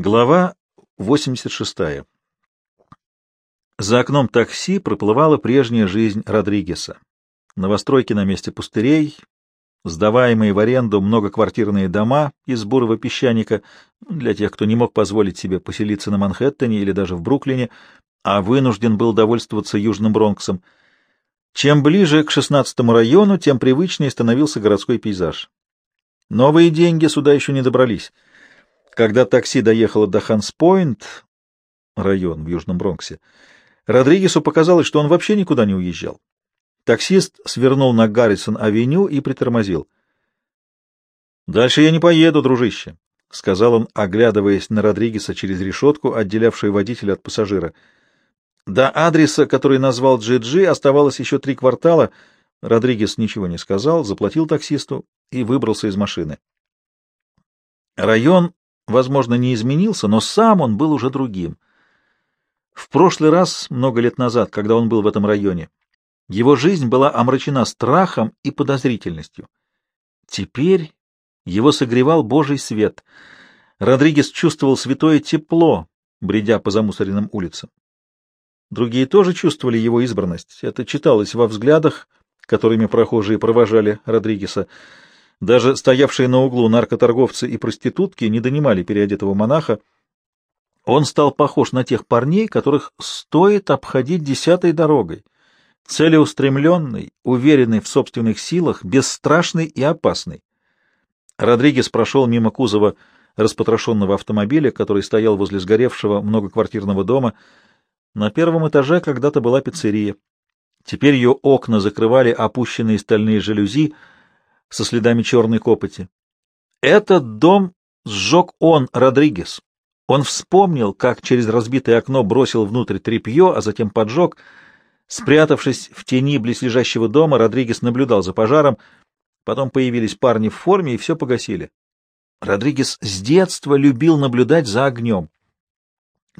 Глава 86. За окном такси проплывала прежняя жизнь Родригеса. Новостройки на месте пустырей, сдаваемые в аренду многоквартирные дома из бурого песчаника для тех, кто не мог позволить себе поселиться на Манхэттене или даже в Бруклине, а вынужден был довольствоваться Южным Бронксом. Чем ближе к 16-му району, тем привычнее становился городской пейзаж. Новые деньги сюда еще не добрались — когда такси доехало до Ханс-Пойнт, район в Южном Бронксе, Родригесу показалось, что он вообще никуда не уезжал. Таксист свернул на Гаррисон-авеню и притормозил. «Дальше я не поеду, дружище», — сказал он, оглядываясь на Родригеса через решетку, отделявшую водителя от пассажира. До адреса, который назвал Джи-Джи, оставалось еще три квартала. Родригес ничего не сказал, заплатил таксисту и выбрался из машины. Район возможно, не изменился, но сам он был уже другим. В прошлый раз, много лет назад, когда он был в этом районе, его жизнь была омрачена страхом и подозрительностью. Теперь его согревал Божий свет. Родригес чувствовал святое тепло, бредя по замусоренным улицам. Другие тоже чувствовали его избранность. Это читалось во взглядах, которыми прохожие провожали Родригеса. Даже стоявшие на углу наркоторговцы и проститутки не донимали переодетого монаха. Он стал похож на тех парней, которых стоит обходить десятой дорогой. Целеустремленный, уверенный в собственных силах, бесстрашный и опасный. Родригес прошел мимо кузова распотрошенного автомобиля, который стоял возле сгоревшего многоквартирного дома. На первом этаже когда-то была пиццерия. Теперь ее окна закрывали опущенные стальные жалюзи — со следами черной копоти. Этот дом сжег он, Родригес. Он вспомнил, как через разбитое окно бросил внутрь тряпье, а затем поджег. Спрятавшись в тени близлежащего дома, Родригес наблюдал за пожаром. Потом появились парни в форме, и все погасили. Родригес с детства любил наблюдать за огнем.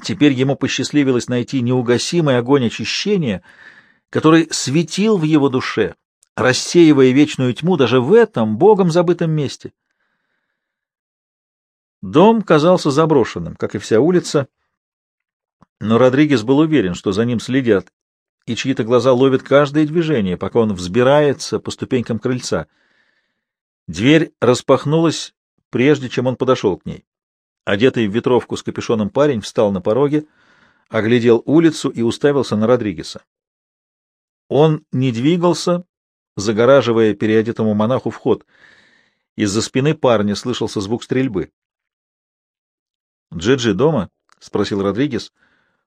Теперь ему посчастливилось найти неугасимый огонь очищения, который светил в его душе, рассеивая вечную тьму даже в этом богом забытом месте. Дом казался заброшенным, как и вся улица, но Родригес был уверен, что за ним следят, и чьи-то глаза ловят каждое движение, пока он взбирается по ступенькам крыльца. Дверь распахнулась, прежде чем он подошел к ней. Одетый в ветровку с капюшоном парень встал на пороге, оглядел улицу и уставился на Родригеса. Он не двигался, загораживая переодетому монаху вход. Из-за спины парня слышался звук стрельбы. «Джиджи дома?» — спросил Родригес.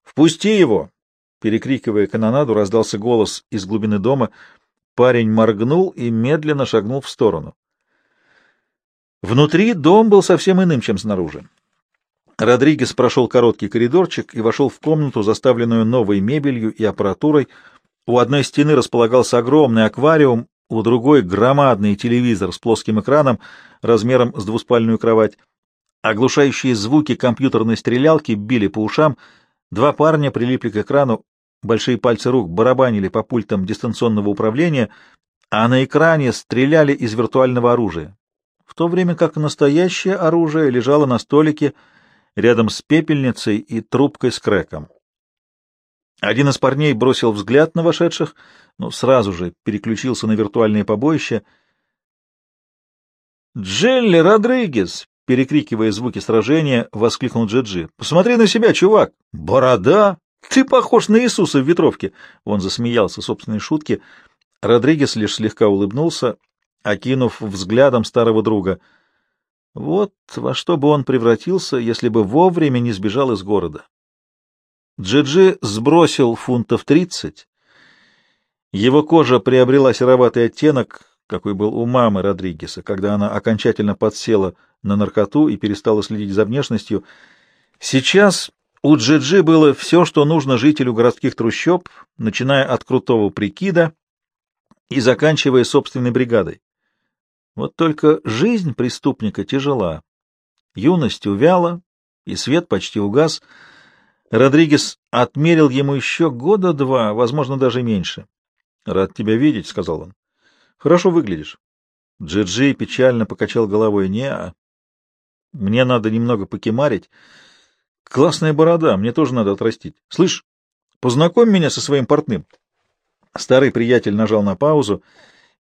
«Впусти его!» Перекрикивая канонаду, раздался голос из глубины дома. Парень моргнул и медленно шагнул в сторону. Внутри дом был совсем иным, чем снаружи. Родригес прошел короткий коридорчик и вошел в комнату, заставленную новой мебелью и аппаратурой, у одной стены располагался огромный аквариум, у другой — громадный телевизор с плоским экраном размером с двуспальную кровать. Оглушающие звуки компьютерной стрелялки били по ушам. Два парня прилипли к экрану, большие пальцы рук барабанили по пультам дистанционного управления, а на экране стреляли из виртуального оружия, в то время как настоящее оружие лежало на столике рядом с пепельницей и трубкой с крэком. Один из парней бросил взгляд на вошедших, но сразу же переключился на виртуальное побоище. «Джелли Родригес!» — перекрикивая звуки сражения, воскликнул Джиджи. «Посмотри на себя, чувак! Борода! Ты похож на Иисуса в ветровке!» Он засмеялся собственной шутке. Родригес лишь слегка улыбнулся, окинув взглядом старого друга. Вот во что бы он превратился, если бы вовремя не сбежал из города. Джиджи сбросил фунтов тридцать. Его кожа приобрела сероватый оттенок, какой был у мамы Родригеса, когда она окончательно подсела на наркоту и перестала следить за внешностью. Сейчас у Джиджи было все, что нужно жителю городских трущоб, начиная от крутого прикида и заканчивая собственной бригадой. Вот только жизнь преступника тяжела. Юность увяла, и свет почти угас — Родригес отмерил ему еще года два, возможно, даже меньше. — Рад тебя видеть, — сказал он. — Хорошо выглядишь. Джиджи печально покачал головой. — Не, мне надо немного покемарить. Классная борода, мне тоже надо отрастить. Слышь, познакомь меня со своим портным. Старый приятель нажал на паузу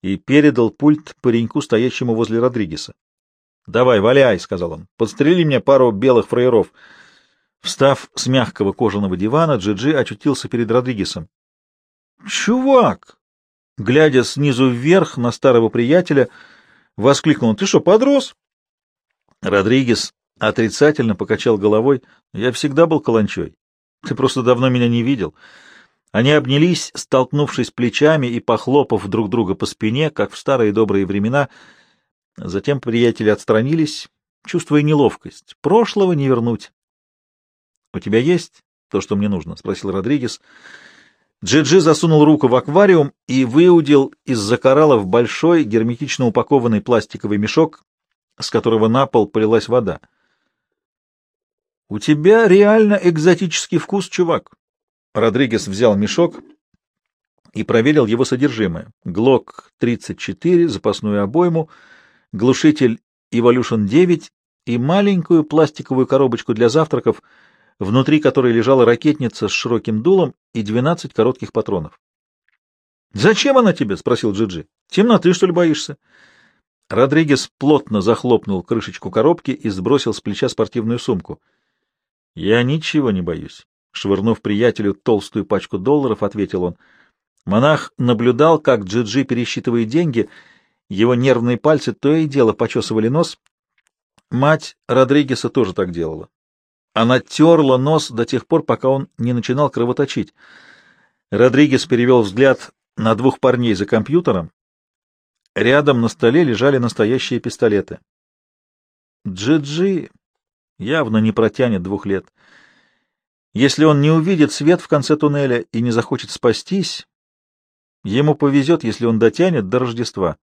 и передал пульт пареньку, стоящему возле Родригеса. — Давай, валяй, — сказал он, — подстрели мне пару белых фраеров. Встав с мягкого кожаного дивана, Джиджи -Джи очутился перед Родригесом. — Чувак! Глядя снизу вверх на старого приятеля, воскликнул. — Ты что, подрос? Родригес отрицательно покачал головой. — Я всегда был каланчой. Ты просто давно меня не видел. Они обнялись, столкнувшись плечами и похлопав друг друга по спине, как в старые добрые времена — Затем приятели отстранились, чувствуя неловкость. Прошлого не вернуть. — У тебя есть то, что мне нужно? — спросил Родригес. Джиджи -Джи засунул руку в аквариум и выудил из-за кораллов большой, герметично упакованный пластиковый мешок, с которого на пол полилась вода. — У тебя реально экзотический вкус, чувак. Родригес взял мешок и проверил его содержимое. Глок-34, запасную обойму — глушитель Evolution 9 и маленькую пластиковую коробочку для завтраков, внутри которой лежала ракетница с широким дулом и 12 коротких патронов. «Зачем она тебе?» — спросил Джиджи. -Джи. «Темноты, что ли, боишься?» Родригес плотно захлопнул крышечку коробки и сбросил с плеча спортивную сумку. «Я ничего не боюсь», — швырнув приятелю толстую пачку долларов, ответил он. Монах наблюдал, как Джиджи -Джи пересчитывает деньги — его нервные пальцы то и дело почесывали нос. Мать Родригеса тоже так делала. Она терла нос до тех пор, пока он не начинал кровоточить. Родригес перевел взгляд на двух парней за компьютером. Рядом на столе лежали настоящие пистолеты. Джиджи -джи явно не протянет двух лет. Если он не увидит свет в конце туннеля и не захочет спастись, ему повезет, если он дотянет до Рождества.